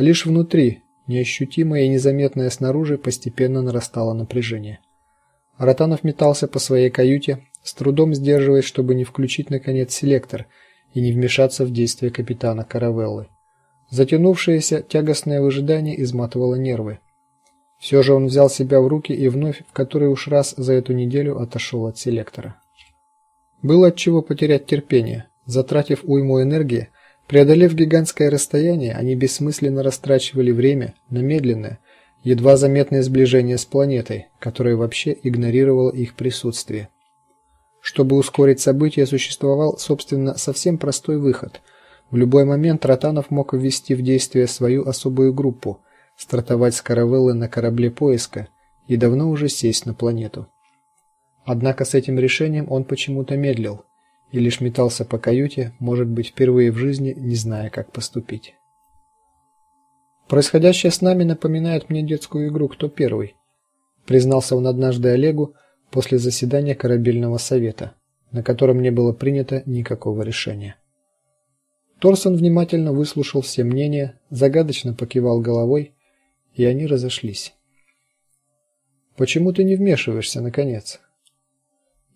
лишь внутри, неощутимое и незаметное снаружи, постепенно нарастало напряжение. Ротанов метался по своей каюте, с трудом сдерживаясь, чтобы не включить наконец селектор и не вмешаться в действия капитана Каравеллы. Затянувшееся тягостное выжидание изматывало нервы. Все же он взял себя в руки и вновь в который уж раз за эту неделю отошел от селектора. Было от чего потерять терпение. Затратив уйму энергии, преодолев гигантское расстояние, они бессмысленно растрачивали время на медленное, едва заметное сближение с планетой, которая вообще игнорировала их присутствие. Чтобы ускорить события, существовал, собственно, совсем простой выход. В любой момент Ротанов мог ввести в действие свою особую группу, стартовать с каравеллы на корабле поиска и давно уже сесть на планету. Однако с этим решением он почему-то медлил и лишь метался по каюте, может быть, впервые в жизни не зная, как поступить. Происходящее с нами напоминает мне детскую игру «Кто первый?», признался он однажды Олегу после заседания корабельного совета, на котором не было принято никакого решения. Торсон внимательно выслушал все мнения, загадочно покивал головой, и они разошлись. Почему ты не вмешиваешься наконец?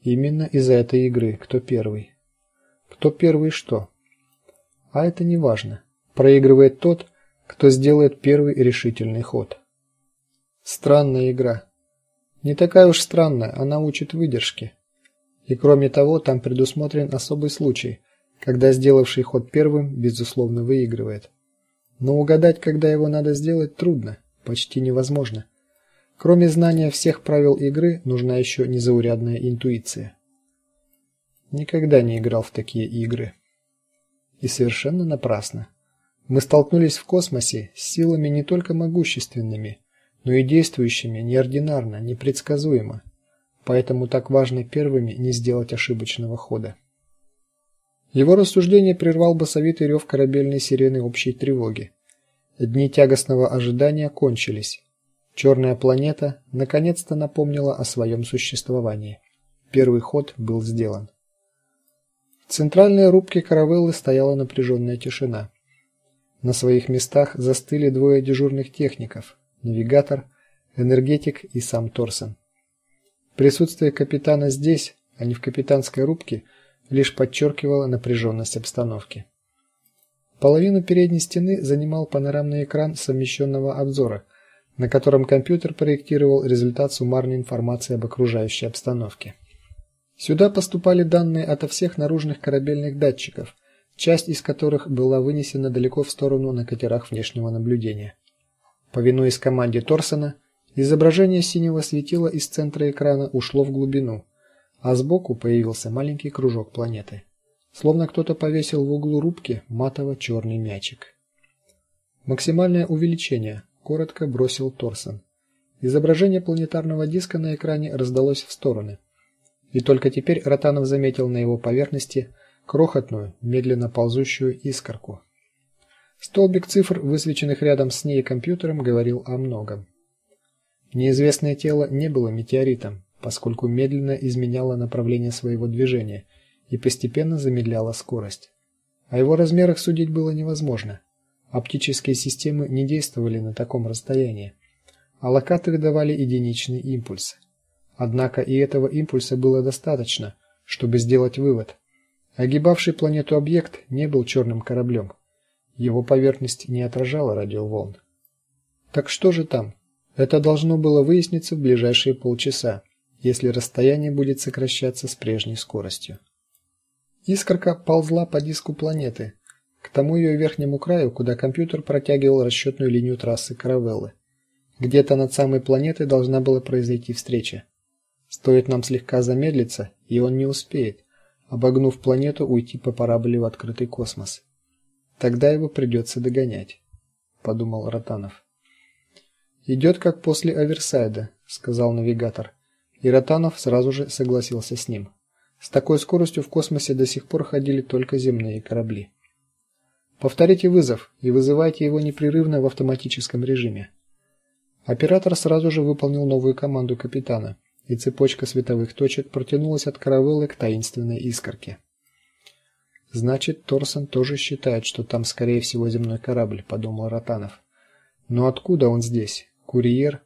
Именно из-за этой игры, кто первый. Кто первый что? А это не важно. Проигрывает тот, кто сделает первый решительный ход. Странная игра. Не такая уж странная, она учит выдержке. И кроме того, там предусмотрен особый случай, когда сделавший ход первым безусловно выигрывает. Но угадать, когда его надо сделать, трудно, почти невозможно. Кроме знания всех правил игры, нужна еще незаурядная интуиция. Никогда не играл в такие игры. И совершенно напрасно. Мы столкнулись в космосе с силами не только могущественными, но и действующими неординарно, непредсказуемо. Поэтому так важно первыми не сделать ошибочного хода. Его рассуждение прервал басовитый рев корабельной сирены общей тревоги. Дни тягостного ожидания кончились. Черная планета наконец-то напомнила о своем существовании. Первый ход был сделан. В центральной рубке каравеллы стояла напряженная тишина. На своих местах застыли двое дежурных техников: навигатор, энергетик и сам Торсон. Присутствие капитана здесь, а не в капитанской рубке, лишь подчеркивало напряженность обстановки. Половину передней стены занимал панорамный экран совмещенного обзора, на котором компьютер проектировал результат суммарной информации об окружающей обстановке. Сюда поступали данные ото всех наружных корабельных датчиков, часть из которых была вынесена далеко в сторону на катерах внешнего наблюдения. Повинуясь команде Торсона, изображение синего светила из центра экрана ушло в глубину, а сбоку появился маленький кружок планеты. Словно кто-то повесил в углу рубки матово черный мячик. Максимальное увеличение, коротко бросил Торсон. Изображение планетарного диска на экране раздалось в стороны. И только теперь Ротанов заметил на его поверхности крохотную, медленно ползущую искорку. Столбик цифр, высвеченных рядом с ней компьютером, говорил о многом. Неизвестное тело не было метеоритом, поскольку медленно изменяло направление своего движения и постепенно замедляло скорость. О его размерах судить было невозможно. Оптические системы не действовали на таком расстоянии, а локаторы давали единичный импульс. Однако и этого импульса было достаточно, чтобы сделать вывод. Огибавший планету объект не был черным кораблем. Его поверхность не отражала радиоволн. Так что же там? Это должно было выясниться в ближайшие полчаса, если расстояние будет сокращаться с прежней скоростью. Искорка ползла по диску планеты, к тому ее верхнему краю, куда компьютер протягивал расчетную линию трассы Каравеллы. Где-то над самой планетой должна была произойти встреча. Стоит нам слегка замедлиться, и он не успеет, обогнув планету, уйти по параболе в открытый космос. Тогда его придется догонять, подумал Ротанов. «Идет как после Аверсайда, сказал навигатор. И Ротанов сразу же согласился с ним. С такой скоростью в космосе до сих пор ходили только земные корабли. Повторите вызов и вызывайте его непрерывно в автоматическом режиме. Оператор сразу же выполнил новую команду капитана, и цепочка световых точек протянулась от каравеллы к таинственной искорке. Значит, Торсон тоже считает, что там скорее всего земной корабль, подумал Ротанов. Но откуда он здесь? Курьер?